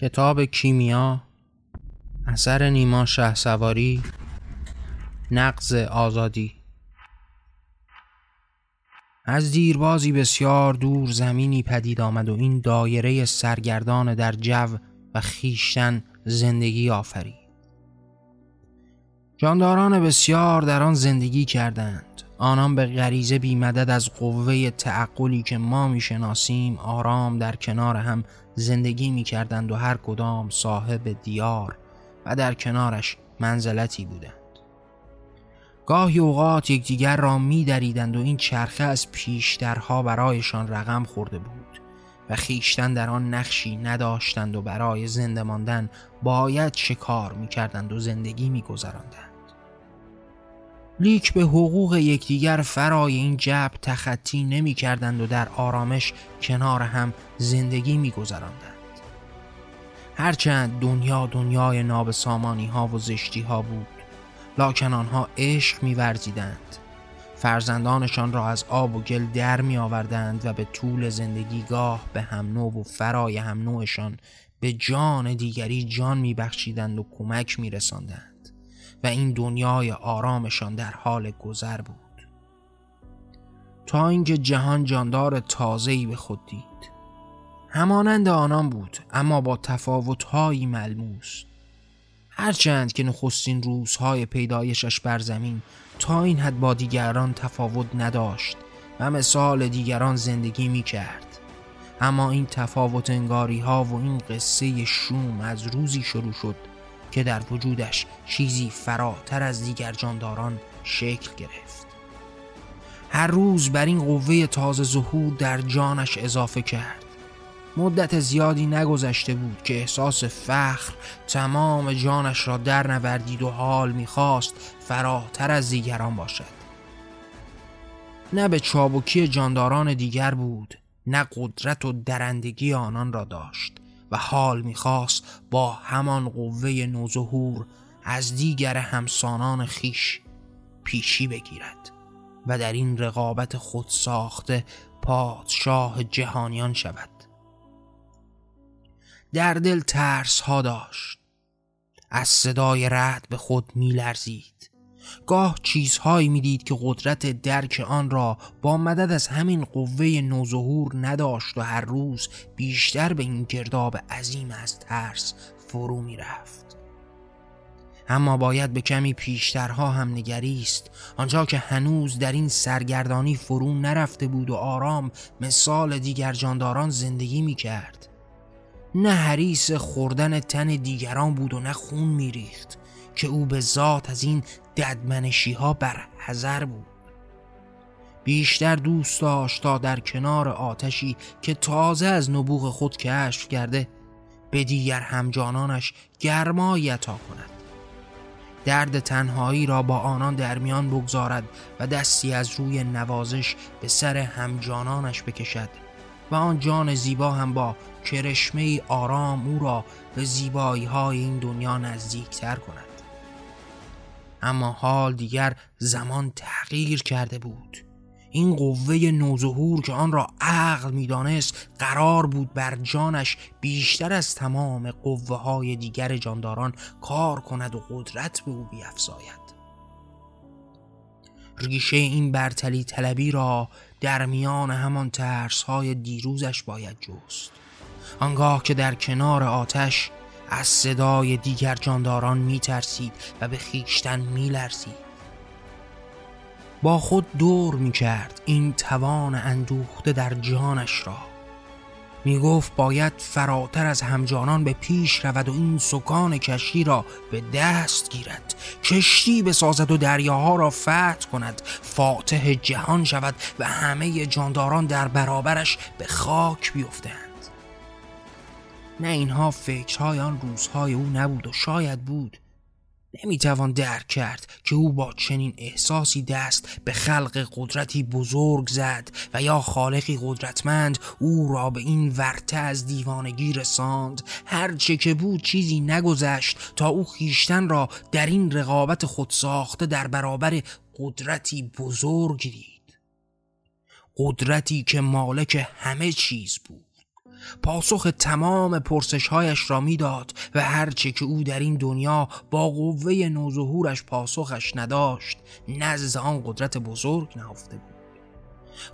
کتاب کیمیا اثر نیما شه سواری نقض آزادی. از دیربازی بسیار دور زمینی پدید آمد و این دایره سرگردان در جو و خیشتن زندگی آفرید. جانداران بسیار در آن زندگی کردند. آنان به غریزه بی مدد از قوه تعقلی که ما می‌شناسیم آرام در کنار هم زندگی می کردند و هر کدام صاحب دیار و در کنارش منزلتی بودند گاهی اوقات یکدیگر را می دریدند و این چرخه از پیشترها برایشان رقم خورده بود و خیشتن در آن نقشی نداشتند و برای زنده ماندن باید شکار می کردند و زندگی می گذراندند. لیک به حقوق یکدیگر فرای این جب تخطی نمی کردند و در آرامش کنار هم زندگی می گذراندند. هرچند دنیا دنیای نابسامانی ها و زشتی ها بود لاکن آنها عشق می ورزیدند. فرزندانشان را از آب و گل در می آوردند و به طول زندگی گاه به هم نوع و فرای هم نوعشان به جان دیگری جان می بخشیدند و کمک می رساندند. و این دنیای آرامشان در حال گذر بود. تا اینکه جهان جاندار تازه‌ای به خود دید. همانند آنان بود اما با تفاوتهایی ملموس. هرچند که نخستین روزهای پیدایشش بر زمین تا این حد با دیگران تفاوت نداشت و مثال دیگران زندگی می کرد اما این تفاوت انگاری ها و این قصه شوم از روزی شروع شد که در وجودش چیزی فراتر از دیگر جانداران شکل گرفت. هر روز بر این قوه تازه ظهور در جانش اضافه کرد. مدت زیادی نگذشته بود که احساس فخر تمام جانش را در نوردید و حال می‌خواست فراتر از دیگران باشد. نه به چابکی جانداران دیگر بود نه قدرت و درندگی آنان را داشت. و حال می‌خواست با همان قوه نوظهور از دیگر همسانان خیش پیشی بگیرد و در این رقابت خود ساخته پادشاه جهانیان شود. در دل ترس ها داشت. از صدای رد به خود میلرزید. گاه چیزهایی می‌دید که قدرت درک آن را با مدد از همین قوه نوظهور نداشت و هر روز بیشتر به این گرداب عظیم از ترس فرو می‌رفت. اما باید به کمی پیشترها هم نگریست. آنجا که هنوز در این سرگردانی فرو نرفته بود و آرام مثال دیگر جانداران زندگی می کرد نه حریس خوردن تن دیگران بود و نه خون میریخت که او به ذات از این ددمنشی ها بر حذر بود. بیشتر دوست داشت تا در کنار آتشی که تازه از نبوغ خود کشف کرده به دیگر همجانانش گرمایی عطا کند. درد تنهایی را با آنان در میان بگذارد و دستی از روی نوازش به سر همجانانش بکشد و آن جان زیبا هم با کرشمه آرام او را به زیبایی های این دنیا نزدیکتر کند. اما حال دیگر زمان تغییر کرده بود. این قوه نوظهور که آن را عقل می‌دانست قرار بود بر جانش بیشتر از تمام قوه های دیگر جانداران کار کند و قدرت به او بیافزاید ریشه این برتلی طلبی را در میان همان ترس های دیروزش باید جست. آنگاه که در کنار آتش از صدای دیگر جانداران می ترسید و به خیشتن می لرزید. با خود دور می کرد این توان اندوخته در جانش را. می گفت باید فراتر از همجانان به پیش رود و این سکان کشتی را به دست گیرد. کشتی بسازد و دریاها را فتح کند. فاتح جهان شود و همه جانداران در برابرش به خاک بیفتند. نه اینها فکرهای آن روزهای او نبود و شاید بود. نمی‌توان درک کرد که او با چنین احساسی دست به خلق قدرتی بزرگ زد و یا خالقی قدرتمند او را به این ورته از دیوانگی رساند. هرچه که بود چیزی نگذشت تا او خیشتن را در این رقابت خود ساخته در برابر قدرتی بزرگ دید. قدرتی که مالک همه چیز بود. پاسخ تمام پرسشهایش را می‌داد و هرچه که او در این دنیا با قوه نوظهورش پاسخش نداشت نزد آن قدرت بزرگ نهفته بود.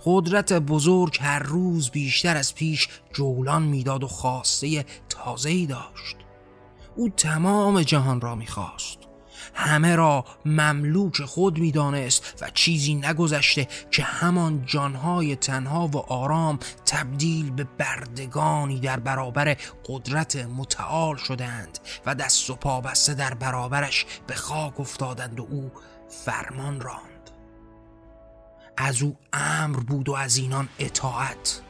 قدرت بزرگ هر روز بیشتر از پیش جولان می‌داد و خواسته تازه‌ای داشت. او تمام جهان را می‌خواست. همه را مملوک خود می‌دانست و چیزی نگذشته که همان جانهای تنها و آرام تبدیل به بردگانی در برابر قدرت متعال شدند و دست و پا بسته در برابرش به خاک افتادند و او فرمان راند. از او امر بود و از اینان اطاعت.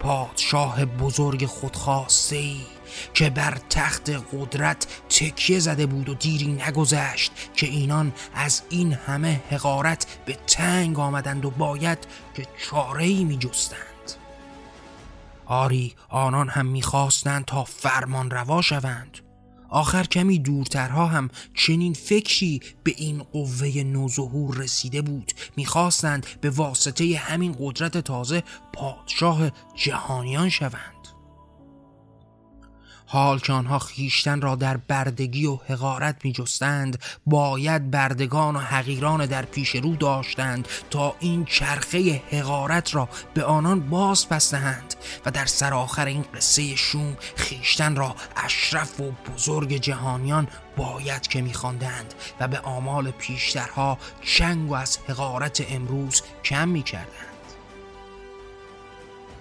پادشاه بزرگ خودخواسته ای که بر تخت قدرت تکیه زده بود و دیری نگذشت که اینان از این همه حقارت به تنگ آمدند و باید که چاره ای می جستند. آری آنان هم می‌خواستند تا فرمان روا شوند. آخر کمی دورترها هم چنین فکری به این قوه نوظهور رسیده بود. می‌خواستند به واسطه همین قدرت تازه پادشاه جهانیان شوند. حال که آنها خیشتن را در بردگی و حقارت می جستند باید بردگان و حقیران در پیش رو داشتند تا این چرخه حقارت را به آنان باز پستهند و در سرآخر این قصه شوم خیشتن را اشرف و بزرگ جهانیان باید که میخواندند و به آمال پیشترها چنگ و از حقارت امروز کم می‌کردند.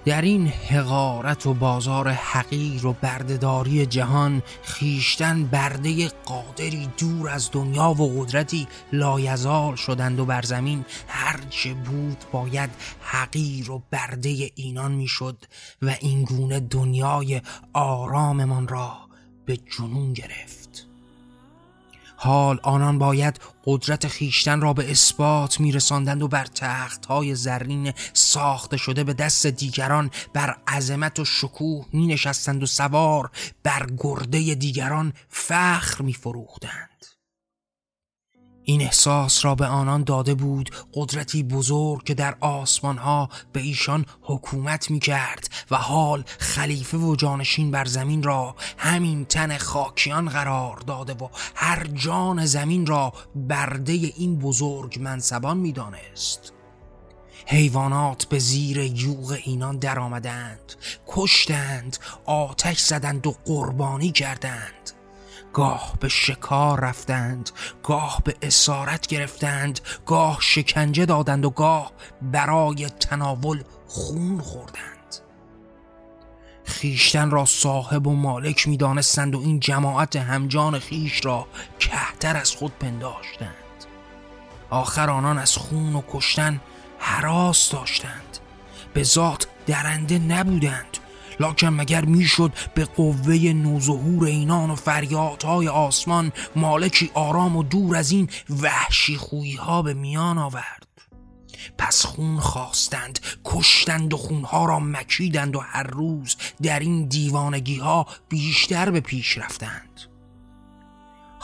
در این حقارت و بازار حقیر و بردهداری جهان خیشتن برده قادری دور از دنیا و قدرتی لایزال شدند و بر زمین هرچه بود باید حقیر و برده اینان می‌شد و این گونه دنیای آراممان را به جنون گرفت. حال آنان باید قدرت خیشتن را به اثبات میرساندند و بر تخت های زرین ساخته شده به دست دیگران بر عظمت و شکوه می نشستند و سوار بر گرده دیگران فخر می فروختند. این احساس را به آنان داده بود قدرتی بزرگ که در آسمان ها به ایشان حکومت می کرد و حال خلیفه و جانشین بر زمین را همین تن خاکیان قرار داده و هر جان زمین را برده این بزرگ منصبان می دانست. حیوانات به زیر یوغ اینان در آمدند کشتند آتش زدند و قربانی کردند گاه به شکار رفتند گاه به اسارت گرفتند گاه شکنجه دادند و گاه برای تناول خون خوردند. خیشتن را صاحب و مالک می دانستند و این جماعت همجان خیش را کهتر از خود پنداشتند. آخر آنان از خون و کشتن حراس داشتند. به ذات درنده نبودند. لاکن مگر می‌شد به قوه نوظهور اینان و فریادهای آسمان مالکی آرام و دور از این وحشی خویی ها به میان آورد؟ پس خون خواستند کشتند و خونها را مکیدند و هر روز در این دیوانگی ها بیشتر به پیش رفتند.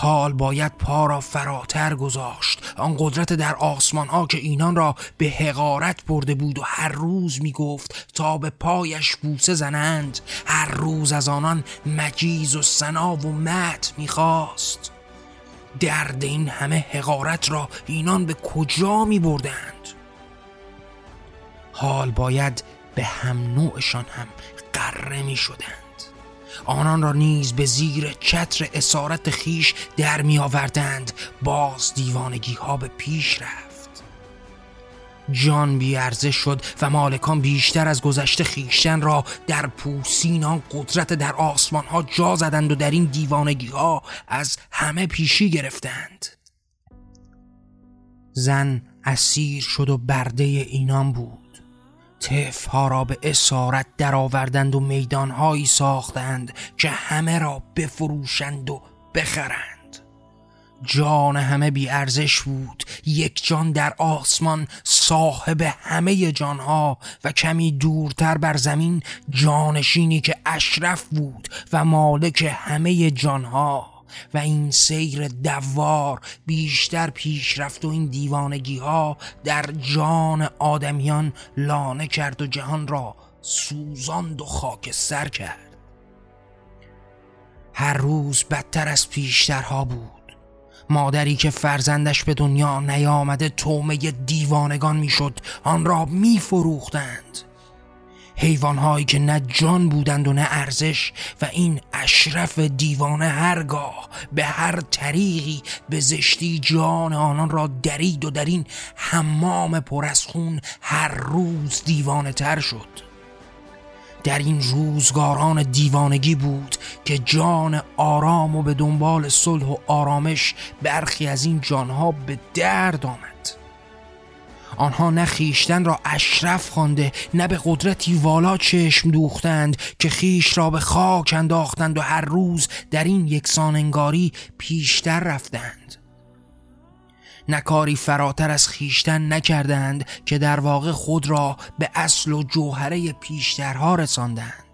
حال باید پا را فراتر گذاشت. آن قدرت در آسمان ها که اینان را به حقارت برده بود و هر روز می گفت تا به پایش بوسه زنند هر روز از آنان مجیز و سنا و مت می خواست درد این همه حقارت را اینان به کجا می بردند حال باید به هم نوعشان هم قره می شدند آنان را نیز به زیر چتر اسارت خیش در می آوردند. باز دیوانگی ها به پیش رفت. جان بیارزه شد و مالکان بیشتر از گذشته خیشتن را در پوسین آن قدرت در آسمان ها جا زدند و در این دیوانگی ها از همه پیشی گرفتند. زن اسیر شد و برده اینان بود. ها را به اسارت درآوردند و میدانهایی ساختند که همه را بفروشند و بخرند. جان همه بی ارزش بود یک جان در آسمان صاحب همه جانها و کمی دورتر بر زمین جانشینی که اشرف بود و مالک همه جانها. و این سیر دوار بیشتر پیش رفت و این دیوانگی ها در جان آدمیان لانه کرد و جهان را سوزاند و خاک سر کرد. هر روز بدتر از پیشترها بود. مادری که فرزندش به دنیا نیامده تومه دیوانگان می‌شد آن را میفروختند. حیوانهایی که نه جان بودند و نه ارزش و این اشرف دیوانه هرگاه به هر طریقی به زشتی جان آنان را درید و در این حمام پر از خون هر روز دیوانه تر شد. در این روزگاران دیوانگی بود که جان آرام و به دنبال صلح و آرامش برخی از این جانها به درد آمد. آنها نه خیشتن را اشرف خوانده نه به قدرتی والا چشم دوختند که خیش را به خاک انداختند و هر روز در این یکسان انگاری پیشتر رفتند. نه کاری فراتر از خیشتن نکردند که در واقع خود را به اصل و جوهره پیشترها رساندند.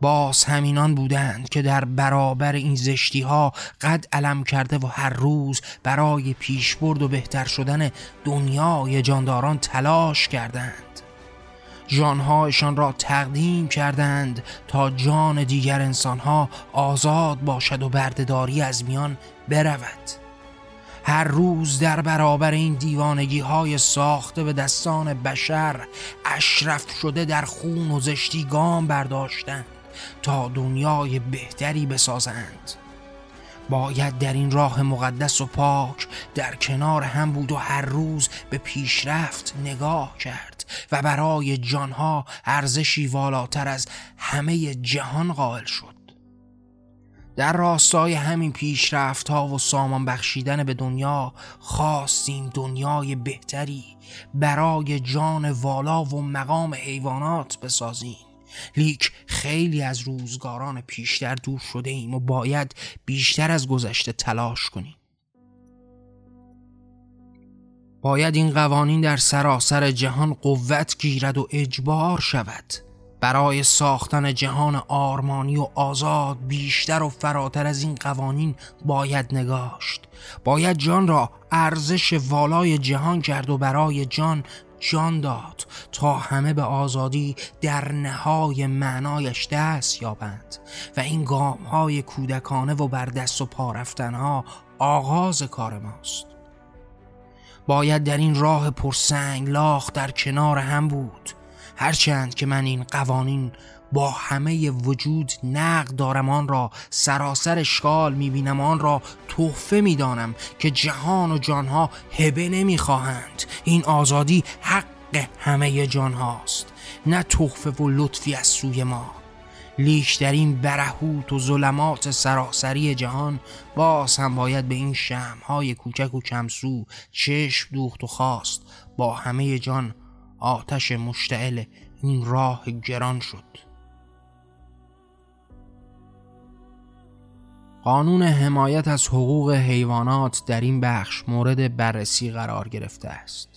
باز همینان بودند که در برابر این زشتی ها قد علم کرده و هر روز برای پیشبرد و بهتر شدن دنیای جانداران تلاش کردند. جانهایشان را تقدیم کردند تا جان دیگر انسانها آزاد باشد و بردهداری از میان برود. هر روز در برابر این دیوانگی های ساخته به دستان بشر اشرف شده در خون و زشتی گام برداشتند. تا دنیای بهتری بسازند. باید در این راه مقدس و پاک در کنار هم بود و هر روز به پیشرفت نگاه کرد و برای جانها ارزشی والاتر از همه جهان قائل شد. در راستای همین پیشرفت ها و سامان بخشیدن به دنیا خواستیم دنیای بهتری برای جان والا و مقام حیوانات بسازیم. لیک خیلی از روزگاران پیشتر دور شده ایم و باید بیشتر از گذشته تلاش کنیم. باید این قوانین در سراسر جهان قوت گیرد و اجبار شود. برای ساختن جهان آرمانی و آزاد بیشتر و فراتر از این قوانین باید نگاشت. باید جان را ارزش والای جهان کرد و برای جان جان داد تا همه به آزادی در نهای معنایش دست یابند و این گام های کودکانه و بر دست و پا ها آغاز کار ماست. باید در این راه پرسنگ لاخ در کنار هم بود هرچند که من این قوانین با همه وجود نقد دارم آن را سراسر اشکال می‌بینم آن را تحفه می‌دانم که جهان و جانها هبه نمی‌خواهند. این آزادی حق همه جان هاست نه تحفه و لطفی از سوی ما. لیش در این برهوت و ظلمات سراسری جهان باز هم باید به این های کوچک و کمسو چشم دوخت و خواست. با همه جان آتش مشتعل این راه گران شد. قانون حمایت از حقوق حیوانات در این بخش مورد بررسی قرار گرفته است.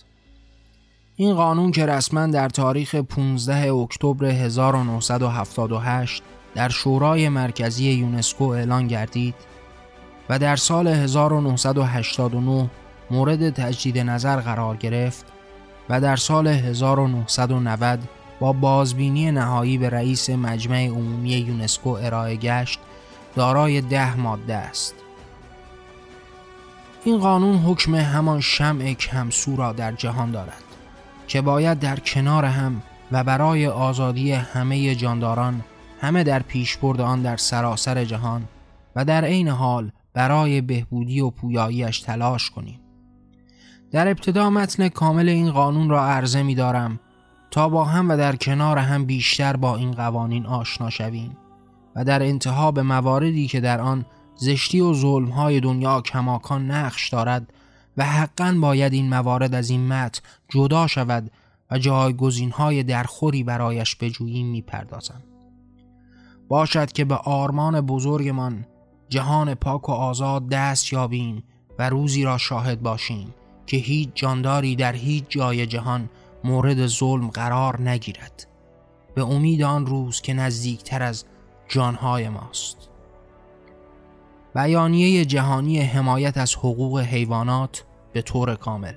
این قانون که رسما در تاریخ 15 اکتبر 1978 در شورای مرکزی یونسکو اعلان گردید و در سال 1989 مورد تجدید نظر قرار گرفت و در سال 1990 با بازبینی نهایی به رئیس مجمع عمومی یونسکو ارائه گشت دارای ده ماده است. این قانون حکم همان شمع کمسو را در جهان دارد که باید در کنار هم و برای آزادی همه جانداران همه در پیشبرد آن در سراسر جهان و در عین حال برای بهبودی و پویاییش تلاش کنیم. در ابتدا متن کامل این قانون را عرضه می دارم تا با هم و در کنار هم بیشتر با این قوانین آشنا شویم. و در انتها به مواردی که در آن زشتی و ظلمهای دنیا کماکان نقش دارد و حقا باید این موارد از این متن جدا شود و جایگزینهای درخوری برایش بجوییم می‌پردازم باشد که به آرمان بزرگمان جهان پاک و آزاد دست یابیم و روزی را شاهد باشیم که هیچ جانداری در هیچ جای جهان مورد ظلم قرار نگیرد. به امید آن روز که نزدیکتر از جانهای ماست بیانیه جهانی حمایت از حقوق حیوانات به طور کامل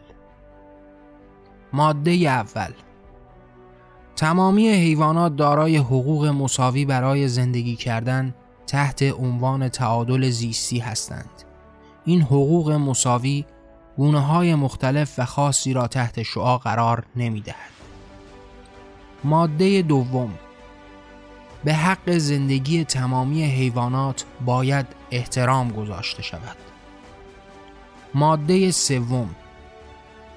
ماده اول تمامی حیوانات دارای حقوق مساوی برای زندگی کردن تحت عنوان تعادل زیستی هستند. این حقوق مساوی گونه های مختلف و خاصی را تحت شعا قرار نمی دهد. ماده دوم به حق زندگی تمامی حیوانات باید احترام گذاشته شود. ماده سوم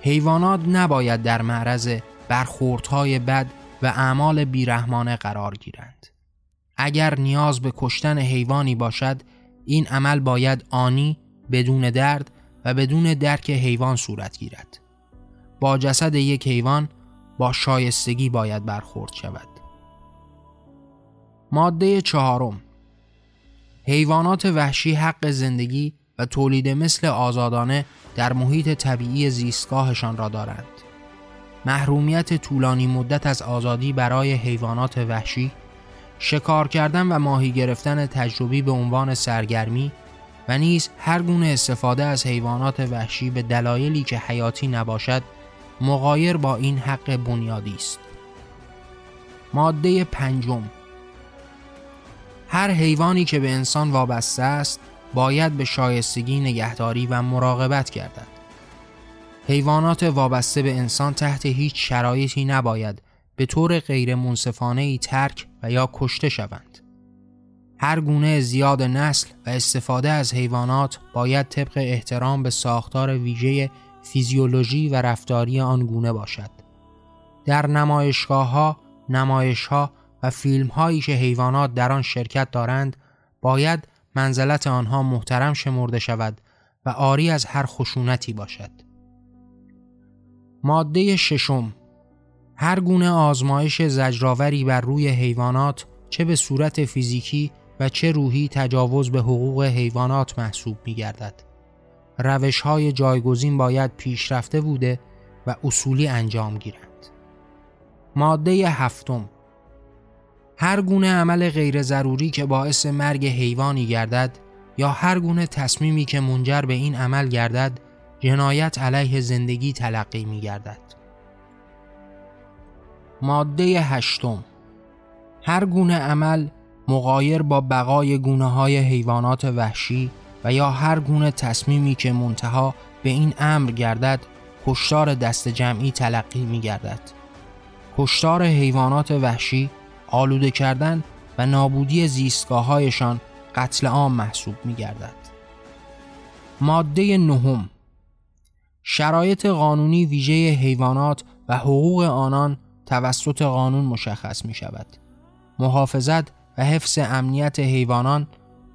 حیوانات نباید در معرض برخوردهای بد و اعمال بیرحمانه قرار گیرند. اگر نیاز به کشتن حیوانی باشد این عمل باید آنی بدون درد و بدون درک حیوان صورت گیرد. با جسد یک حیوان با شایستگی باید برخورد شود. ماده چهارم حیوانات وحشی حق زندگی و تولید مثل آزادانه در محیط طبیعی زیستگاهشان را دارند. محرومیت طولانی مدت از آزادی برای حیوانات وحشی، شکار کردن و ماهی گرفتن تجربی به عنوان سرگرمی و نیز هر گونه استفاده از حیوانات وحشی به دلایلی که حیاتی نباشد مقایر با این حق بنیادی است. ماده پنجم هر حیوانی که به انسان وابسته است باید به شایستگی نگهداری و مراقبت گردد. حیوانات وابسته به انسان تحت هیچ شرایطی نباید به طور غیر منصفانه ای ترک و یا کشته شوند. هر گونه زیاد نسل و استفاده از حیوانات باید طبق احترام به ساختار ویژه فیزیولوژی و رفتاری آن گونه باشد. در نمایشگاه ها، نمایش ها و فیلم که حیوانات در آن شرکت دارند باید منزلت آنها محترم شمرده شود و آری از هر خشونتی باشد. ماده ششم هر گونه آزمایش زجرآوری بر روی حیوانات چه به صورت فیزیکی و چه روحی تجاوز به حقوق حیوانات محسوب می گردد. روش های جایگزین باید پیشرفته بوده و اصولی انجام گیرند. ماده هفتم هر گونه عمل غیر ضروری که باعث مرگ حیوانی گردد یا هر گونه تصمیمی که منجر به این عمل گردد جنایت علیه زندگی تلقی می گردد. ماده هشتم هر گونه عمل مقایر با بقای گونه های حیوانات وحشی و یا هر گونه تصمیمی که منتها به این امر گردد کشتار دست جمعی تلقی می گردد. کشتار حیوانات وحشی آلوده کردن و نابودی زیستگاههایشان قتل عام محسوب می گردد. ماده نهم شرایط قانونی ویژه حیوانات و حقوق آنان توسط قانون مشخص می شود. محافظت و حفظ امنیت حیوانان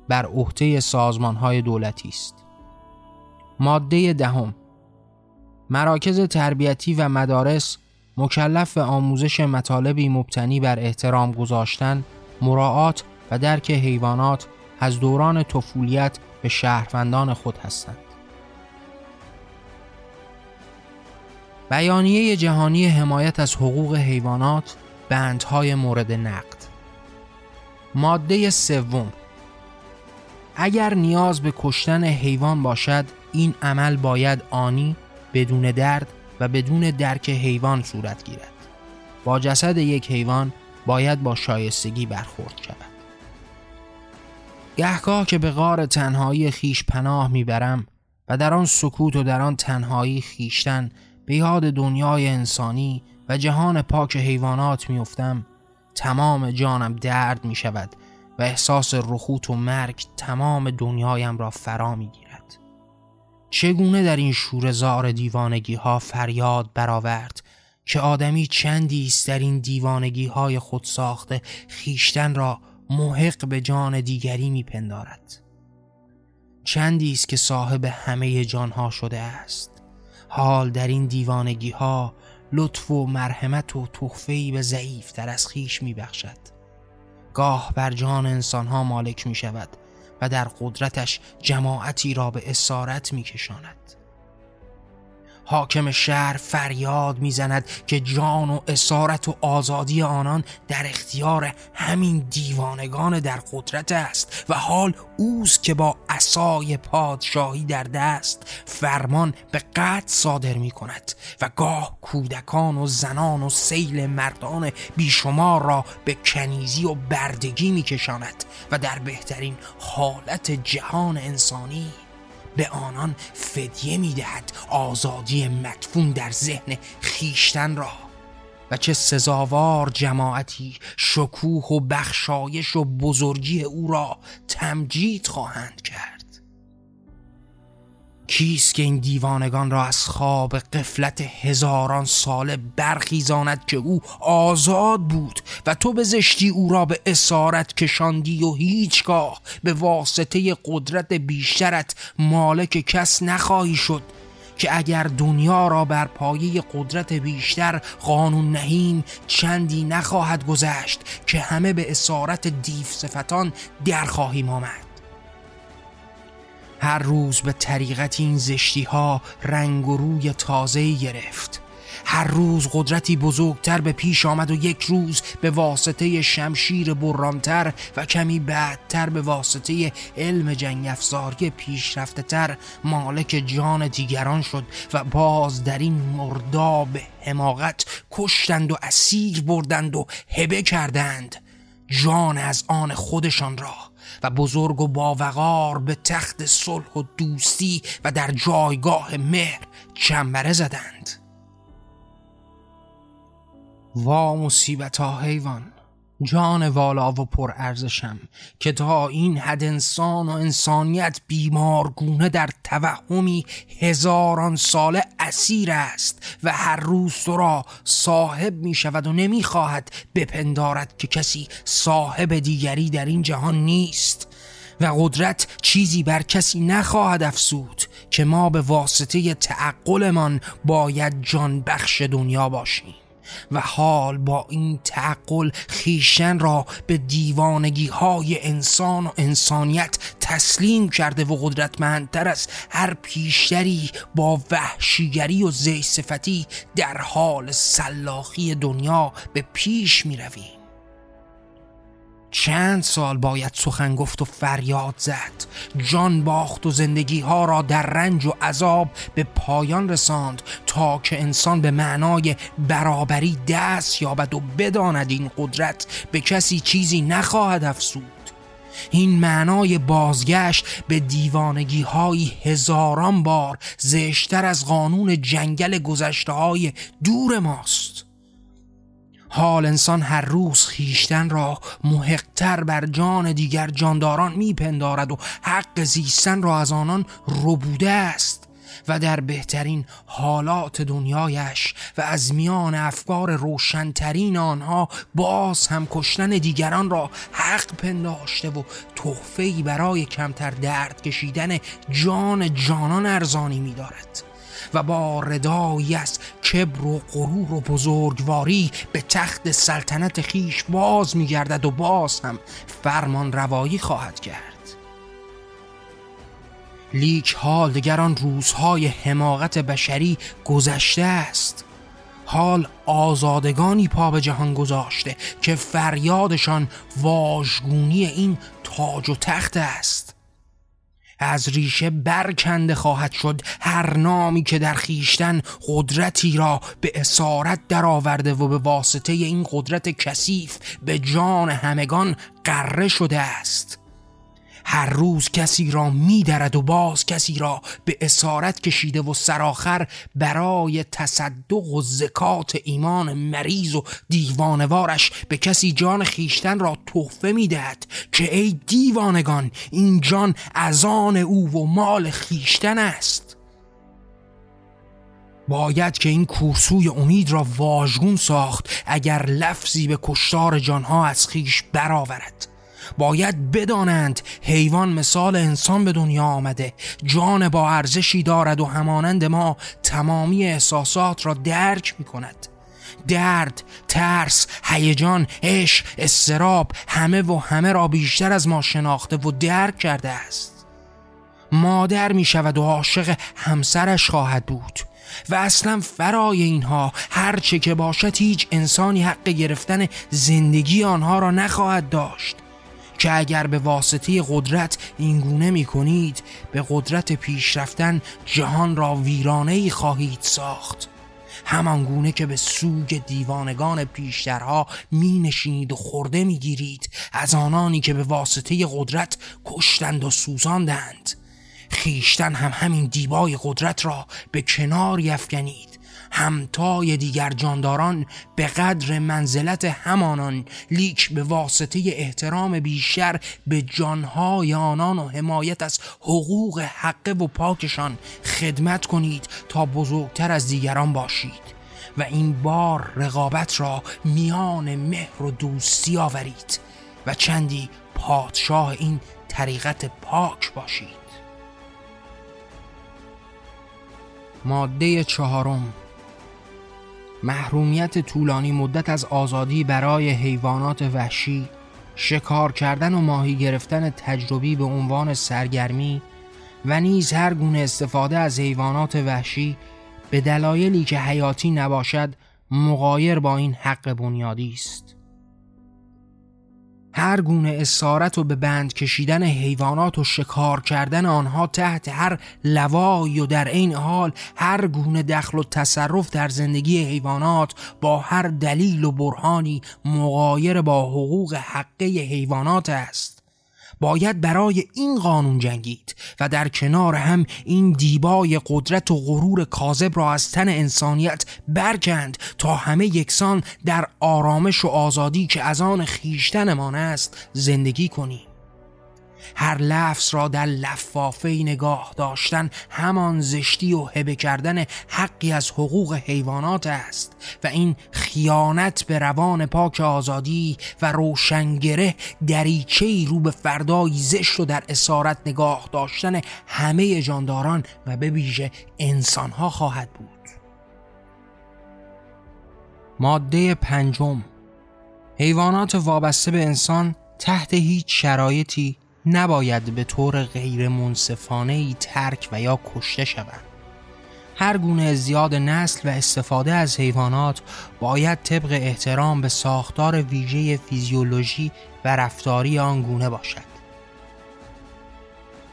بر عهده سازمان های دولتی است. ماده دهم مراکز تربیتی و مدارس مکلف به آموزش مطالبی مبتنی بر احترام گذاشتن، مراعات و درک حیوانات از دوران طفولیت به شهروندان خود هستند. بیانیه جهانی حمایت از حقوق حیوانات بندهای مورد نقد ماده سوم اگر نیاز به کشتن حیوان باشد این عمل باید آنی بدون درد و بدون درک حیوان صورت گیرد با جسد یک حیوان باید با شایستگی برخورد شود گهگاه که به غار تنهایی خیش پناه می‌برم و در آن سکوت و در آن تنهایی خیشتن به یاد دنیای انسانی و جهان پاک حیوانات میافتم تمام جانم درد می شود و احساس رخوت و مرگ تمام دنیایم را فرا می گیرد. چگونه در این شورزار دیوانگی ها فریاد برآورد که آدمی چندی است در این دیوانگی های خود ساخته خیشتن را محق به جان دیگری میپندارد. چندی است که صاحب همه جانها شده است. حال در این دیوانگی ها لطف و مرحمت و تحفهی به ضعیف در از خیش می بخشد. گاه بر جان انسان ها مالک می شود و در قدرتش جماعتی را به اسارت می کشاند. حاکم شهر فریاد می‌زند که جان و اسارت و آزادی آنان در اختیار همین دیوانگان در قدرت است و حال اوست که با عصای پادشاهی در دست فرمان به قطع صادر می کند و گاه کودکان و زنان و سیل مردان بیشمار را به کنیزی و بردگی می کشاند و در بهترین حالت جهان انسانی به آنان فدیه می‌دهد آزادی مدفون در ذهن خیشتن را. و چه سزاوار جماعتی شکوه و بخشایش و بزرگی او را تمجید خواهند کرد. کیست که این دیوانگان را از خواب قفلت هزاران ساله برخیزاند که او آزاد بود و تو به زشتی او را به اسارت کشاندی و هیچگاه به واسطه قدرت بیشترت مالک کس نخواهی شد که اگر دنیا را بر پایه قدرت بیشتر قانون نهیم چندی نخواهد گذشت که همه به اسارت دیف صفتان در خواهیم آمد. هر روز به طریقت این زشتی ها رنگ و روی تازه گرفت. هر روز قدرتی بزرگتر به پیش آمد و یک روز به واسطه شمشیر برامتر و کمی بعدتر به واسطه علم جنگ افزاری پیشرفته تر مالک جان دیگران شد و باز در این مرداب حماقت کشتند و اسیر بردند و هبه کردند. جان از آن خودشان را و بزرگ و باوقار به تخت صلح و دوستی و در جایگاه مهر چنبره زدند. وا مصیبت ها حیوان. جان والا و پر ارزشم که تا این حد انسان و انسانیت بیمارگونه در توهمی هزاران ساله اسیر است و هر روز تو را صاحب می شود و نمی خواهد بپندارد که کسی صاحب دیگری در این جهان نیست و قدرت چیزی بر کسی نخواهد افسود که ما به واسطه تعقلمان باید جان بخش دنیا باشیم. و حال با این تعقل خیشن را به دیوانگی های انسان و انسانیت تسلیم کرده و قدرتمندتر از هر پیشتری با وحشیگری و زیصفتی در حال سلاخی دنیا به پیش می رویم چند سال باید سخن گفت و فریاد زد. جان باخت و زندگی ها را در رنج و عذاب به پایان رساند تا که انسان به معنای برابری دست یابد و بداند این قدرت. به کسی چیزی نخواهد افسود این معنای بازگشت به دیوانگی های هزاران بار زشتر از قانون جنگل گذشته های دور ماست. حال انسان هر روز خیشتن را محقتر بر جان دیگر جانداران میپندارد و حق زیستن را از آنان ربوده است و در بهترین حالات دنیایش و از میان افکار روشنترین آنها باز هم کشتن دیگران را حق پنداشته و تحفهی برای کمتر درد کشیدن جان جانان ارزانی میدارد. و با ردایی از کبر و غرور و بزرگواری به تخت سلطنت خیش باز میگردد و باز هم فرمان روایی خواهد کرد. لیک حال دیگر آن روزهای حماقت بشری گذشته است. حال آزادگانی پا به جهان گذاشته که فریادشان واژگونی این تاج و تخت است. از ریشه برکنده خواهد شد هر نامی که در خیشتن قدرتی را به اسارت درآورده و به واسطه این قدرت کثیف به جان همگان قره شده است. هر روز کسی را میدرد و باز کسی را به اسارت کشیده و سراخر برای تصدق و زکات ایمان مریض و دیوانوارش به کسی جان خیشتن را تحفه می‌دهد که ای دیوانگان این جان از آن او و مال خیشتن است. باید که این کورسوی امید را واژگون ساخت اگر لفظی به کشتار جانها از خیش برآورد. باید بدانند حیوان مثال انسان به دنیا آمده. جان با ارزشی دارد و همانند ما تمامی احساسات را درک می کند. درد، ترس، هیجان، عشق، استراب همه و همه را بیشتر از ما شناخته و درک کرده است. مادر می شود و عاشق همسرش خواهد بود و اصلا فرای اینها هر چه که باشد هیچ انسانی حق گرفتن زندگی آنها را نخواهد داشت. که اگر به واسطه قدرت اینگونه می کنید به قدرت پیشرفتن جهان را ویرانه خواهید ساخت. همان گونه که به سوگ دیوانگان پیشترها می نشینید و خورده می گیرید از آنانی که به واسطه قدرت کشتند و سوزاندند. خیشتن هم همین دیبای قدرت را به کنار یفکنید همتای دیگر جانداران به قدر منزلت همانان لیک به واسطه احترام بیشتر به جانهای آنان و حمایت از حقوق حقه و پاکشان خدمت کنید تا بزرگتر از دیگران باشید و این بار رقابت را میان مهر و دوستی آورید و چندی پادشاه این طریقت پاک باشید. ماده چهارم. محرومیت طولانی مدت از آزادی برای حیوانات وحشی شکار کردن و ماهی گرفتن تجربی به عنوان سرگرمی و نیز هر گونه استفاده از حیوانات وحشی به دلایلی که حیاتی نباشد مقایر با این حق بنیادی است. هر گونه اسارت و به بند کشیدن حیوانات و شکار کردن آنها تحت هر لوایی و در این حال هر گونه دخل و تصرف در زندگی حیوانات با هر دلیل و برهانی مغایر با حقوق حقه حیوانات است. باید برای این قانون جنگید و در کنار هم این دیبای قدرت و غرور کاذب را از تن انسانیت برکند تا همه یکسان در آرامش و آزادی که از آن خیشتنمان است زندگی کنیم. هر لفظ را در لفافه نگاه داشتن همان زشتی و هبه کردن حقی از حقوق حیوانات است و این خیانت به روان پاک آزادی و روشنگره دریچه رو به فردایی زشت و در اسارت نگاه داشتن همه جانداران و به ویژه انسانها خواهد بود. ماده پنجم. حیوانات وابسته به انسان تحت هیچ شرایطی نباید به طور غیر منصفانه ای ترک و یا کشته شوند. هر گونه زیاد نسل و استفاده از حیوانات باید طبق احترام به ساختار ویژه فیزیولوژی و رفتاری آن گونه باشد.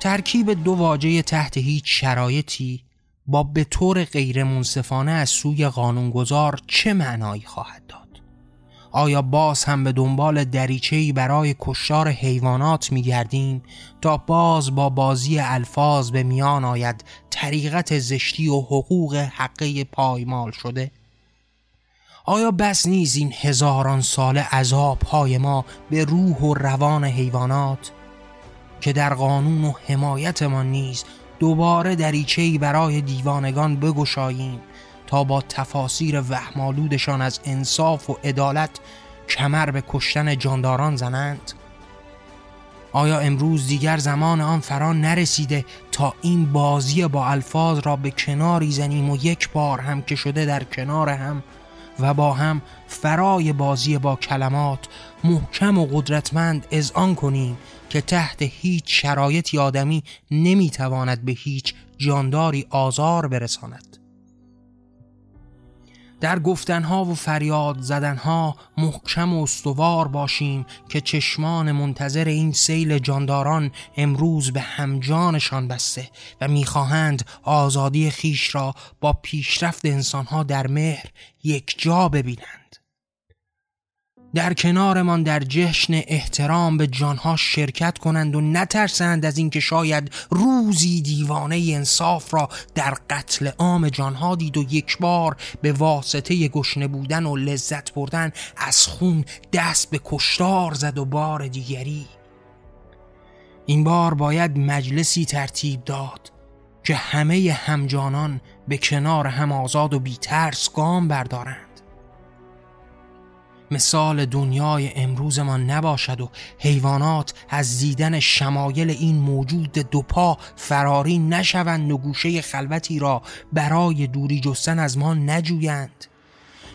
ترکیب دو واژه تحت هیچ شرایطی با به طور غیر منصفانه از سوی قانونگذار چه معنایی خواهد داد؟ آیا باز هم به دنبال دریچه‌ای برای کشتار حیوانات می گردیم تا باز با بازی الفاظ به میان آید طریقت زشتی و حقوق حقه پایمال شده؟ آیا بس نیز این هزاران سال عذاب های ما به روح و روان حیوانات که در قانون و حمایتمان نیز دوباره دریچه‌ای برای دیوانگان بگشاییم تا با تفاسیر وحمالودشان از انصاف و عدالت کمر به کشتن جانداران زنند؟ آیا امروز دیگر زمان آن فرا نرسیده تا این بازی با الفاظ را به کناری زنیم و یک بار هم که شده در کنار هم و با هم فرای بازی با کلمات محکم و قدرتمند آن کنیم که تحت هیچ شرایطی آدمی نمی‌تواند به هیچ جانداری آزار برساند در گفتنها و فریاد زدنها محکم و استوار باشیم که چشمان منتظر این سیل جانداران امروز به همجانشان بسته و می‌خواهند آزادی خیش را با پیشرفت انسانها در مهر یک جا ببینند. در کنارمان در جشن احترام به جانها شرکت کنند و نترسند از اینکه شاید روزی دیوانه انصاف را در قتل عام جانها دید و یک بار به واسطه گشنه بودن و لذت بردن از خون دست به کشتار زد و بار دیگری. این بار باید مجلسی ترتیب داد که همه همجانان به کنار هم آزاد و بیترس گام بردارند. مثال دنیای امروزمان نباشد و حیوانات از دیدن شمایل این موجود دو پا فراری نشوند و گوشه خلوتی را برای دوری جستن از ما نجویند.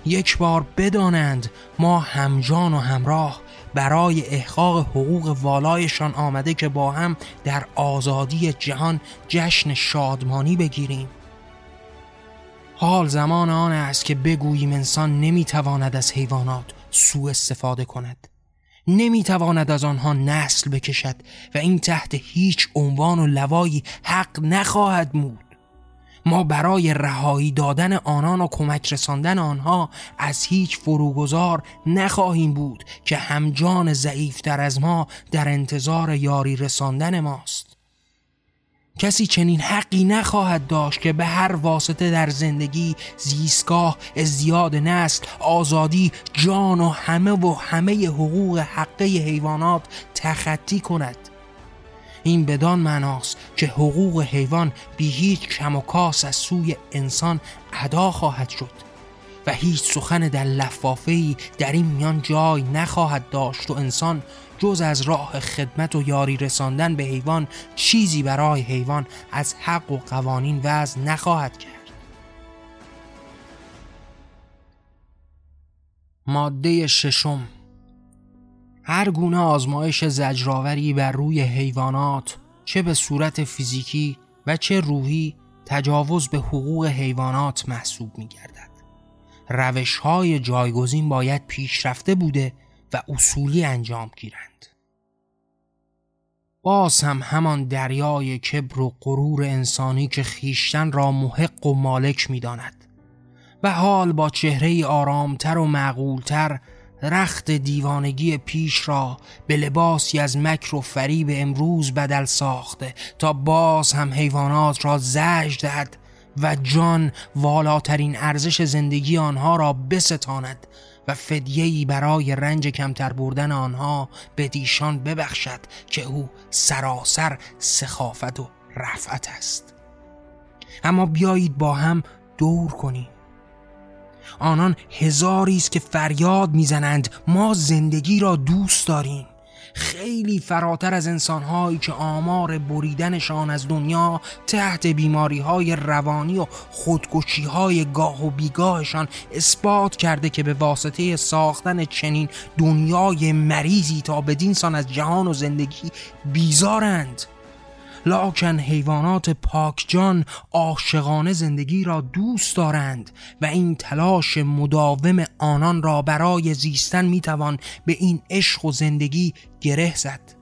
یک بار بدانند ما همجان و همراه برای احقاق حقوق والایشان آمده که با هم در آزادی جهان جشن شادمانی بگیریم. حال زمان آن است که بگوییم انسان نمی‌تواند از حیوانات سوء استفاده کند. نمی‌تواند از آنها نسل بکشد و این تحت هیچ عنوان و لوایی حق نخواهد بود ما برای رهایی دادن آنان و کمک رساندن آنها از هیچ فروگذار نخواهیم بود که همجان ضعیفتر از ما در انتظار یاری رساندن ماست. کسی چنین حقی نخواهد داشت که به هر واسطه در زندگی زیستگاه ازدیاد نسل آزادی جان و همه و همه حقوق حقه حیوانات تخطی کند. این بدان معناست که حقوق حیوان بی هیچ کم و کاس از سوی انسان ادا خواهد شد و هیچ سخن در لفافهی در این میان جای نخواهد داشت و انسان جز از راه خدمت و یاری رساندن به حیوان چیزی برای حیوان از حق و قوانین وضع نخواهد کرد ماده ششم هر گونه آزمایش زجرآوری بر روی حیوانات چه به صورت فیزیکی و چه روحی تجاوز به حقوق حیوانات محسوب می گردد. روش های جایگزین باید پیشرفته بوده و اصولی انجام گیرند. باز هم همان دریای کبر و غرور انسانی که خیشتن را محق و مالک می داند و حال با چهره آرامتر و معقولتر رخت دیوانگی پیش را به لباسی از مکر و فریب امروز بدل ساخته تا باز هم حیوانات را زج دهد و جان والاترین ارزش زندگی آنها را بستاند و فدیهی برای رنج کمتر بردن آنها به دیشان ببخشد که او سراسر سخافت و رفعت است. اما بیایید با هم دور کنیم. آنان هزاری است که فریاد می‌زنند ما زندگی را دوست داریم. خیلی فراتر از انسانهایی که آمار بریدنشان از دنیا تحت بیماری های روانی و خودکشی های گاه و بیگاهشان اثبات کرده که به واسطه ساختن چنین دنیای مریضی تا بدین سان از جهان و زندگی بیزارند. لاکن حیوانات پاکجان عاشقانه زندگی را دوست دارند و این تلاش مداوم آنان را برای زیستن می‌توان به این عشق و زندگی گره زد.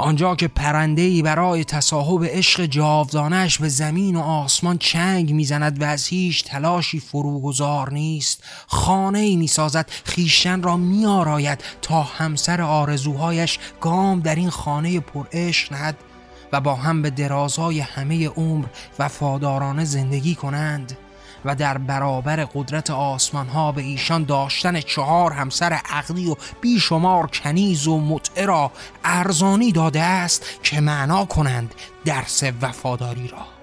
آنجا که پرندهی برای تصاحب عشق جاودانش به زمین و آسمان چنگ می‌زند و از هیچ تلاشی فروگذار نیست خانه ای می‌سازد خیشتن را میآراید تا همسر آرزوهایش گام در این خانه پر عشق نهد و با هم به درازهای همه عمر وفادارانه زندگی کنند. و در برابر قدرت آسمان ها به ایشان داشتن چهار همسر عقلی و بیشمار کنیز و متعه را ارزانی داده است که معنا کنند درس وفاداری را.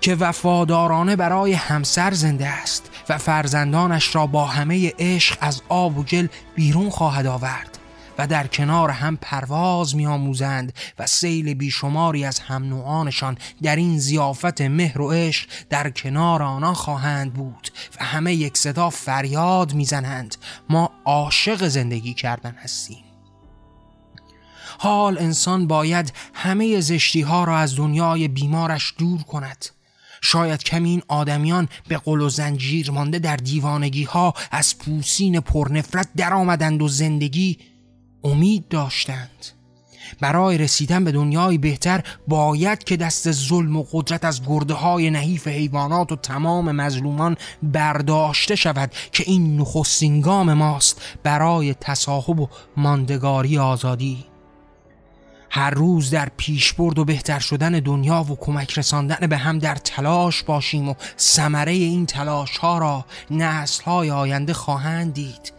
که وفادارانه برای همسر زنده است و فرزندانش را با همه عشق از آب و گل بیرون خواهد آورد. در کنار هم پرواز میآموزند و سیل بیشماری از هم نوعانشان در این زیافت مهر و عشق در کنار آنان خواهند بود و همه یک صدا فریاد می‌زنند. ما عاشق زندگی کردن هستیم. حال انسان باید همه زشتی ها را از دنیای بیمارش دور کند. شاید کمی این آدمیان به قل و زنجیر مانده در دیوانگی ها از پوسین پرنفرت در آمدند و زندگی امید داشتند. برای رسیدن به دنیای بهتر باید که دست ظلم و قدرت از گرده های نحیف حیوانات و تمام مظلومان برداشته شود که این نخستینگام ماست برای تصاحب و ماندگاری آزادی. هر روز در پیشبرد و بهتر شدن دنیا و کمک رساندن به هم در تلاش باشیم و ثمره این تلاش ها را نسل های آینده خواهند دید.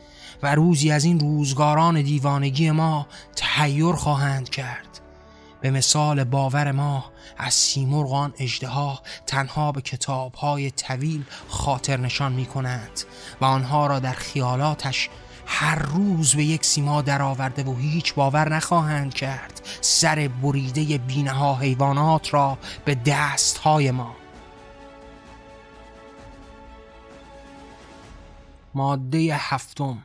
و روزی از این روزگاران دیوانگی ما تحیر خواهند کرد. به مثال باور ما از سیمرغان اجده تنها به کتاب های طویل خاطر نشان می کنند و آنها را در خیالاتش هر روز به یک سیما درآورده و هیچ باور نخواهند کرد. سر بریده بینها حیوانات را به دست های ما. ماده هفتم.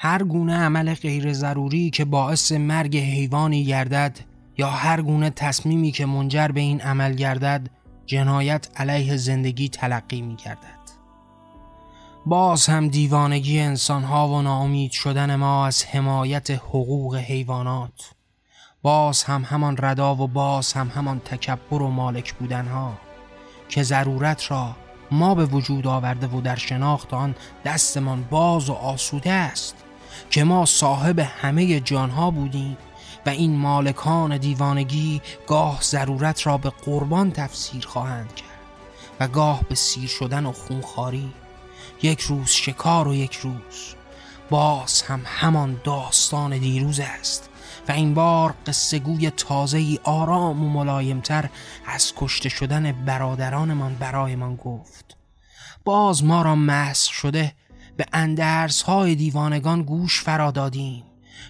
هر گونه عمل غیر ضروری که باعث مرگ حیوانی گردد یا هر گونه تصمیمی که منجر به این عمل گردد جنایت علیه زندگی تلقی می کردد. باز هم دیوانگی انسانها و ناامید شدن ما از حمایت حقوق حیوانات باز هم همان ردا و باز هم همان تکبر و مالک بودنها که ضرورت را ما به وجود آورده و در شناخت آن دستمان باز و آسوده است که ما صاحب همه جانها بودیم و این مالکان دیوانگی گاه ضرورت را به قربان تفسیر خواهند کرد و گاه به سیر شدن و خونخاری یک روز شکار و یک روز. باز هم همان داستان دیروز است و این بار قصه گوی تازه ای آرام و ملایمتر از کشته شدن برادرانمان برایمان گفت. باز ما را مسخ شده به اندرس های دیوانگان گوش فرا دادیم.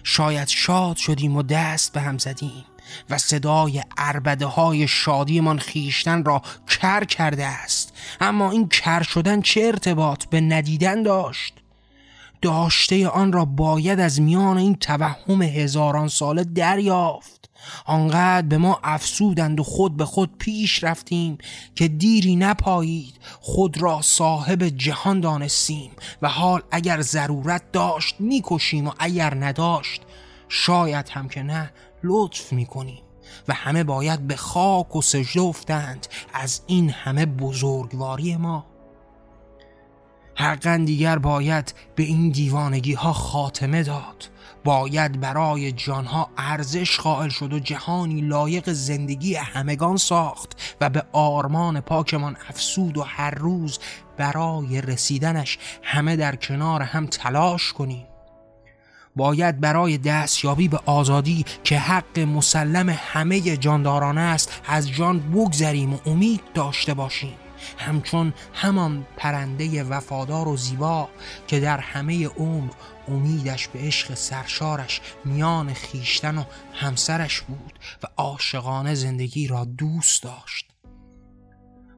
شاید شاد شدیم و دست به هم زدیم و صدای عربده های شادیمان خیشتن را کر کرده است. اما این کر شدن چه ارتباط به ندیدن داشت؟ داشته آن را باید از میان این توهم هزاران ساله دریافت. آنقدر به ما افسودند و خود به خود پیش رفتیم که دیری نپایید خود را صاحب جهان دانستیم و حال اگر ضرورت داشت می‌کشیم و اگر نداشت شاید هم که نه لطف می‌کنیم و همه باید به خاک و سجده افتند از این همه بزرگواری ما. حقا دیگر باید به این دیوانگی ها خاتمه داد باید برای جانها ارزش قائل شد و جهانی لایق زندگی همگان ساخت و به آرمان پاکمان افسود و هر روز برای رسیدنش همه در کنار هم تلاش کنیم. باید برای دستیابی به آزادی که حق مسلم همه جانداران است از جان بگذریم و امید داشته باشیم. همچون همان پرنده وفادار و زیبا که در همه عمر امیدش به عشق سرشارش میان خیشتن و همسرش بود و عاشقانه زندگی را دوست داشت.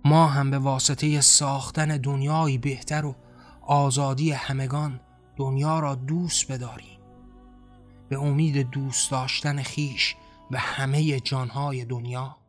ما هم به واسطه ساختن دنیایی بهتر و آزادی همگان دنیا را دوست بداریم. به امید دوست داشتن خیش و همه جانهای دنیا.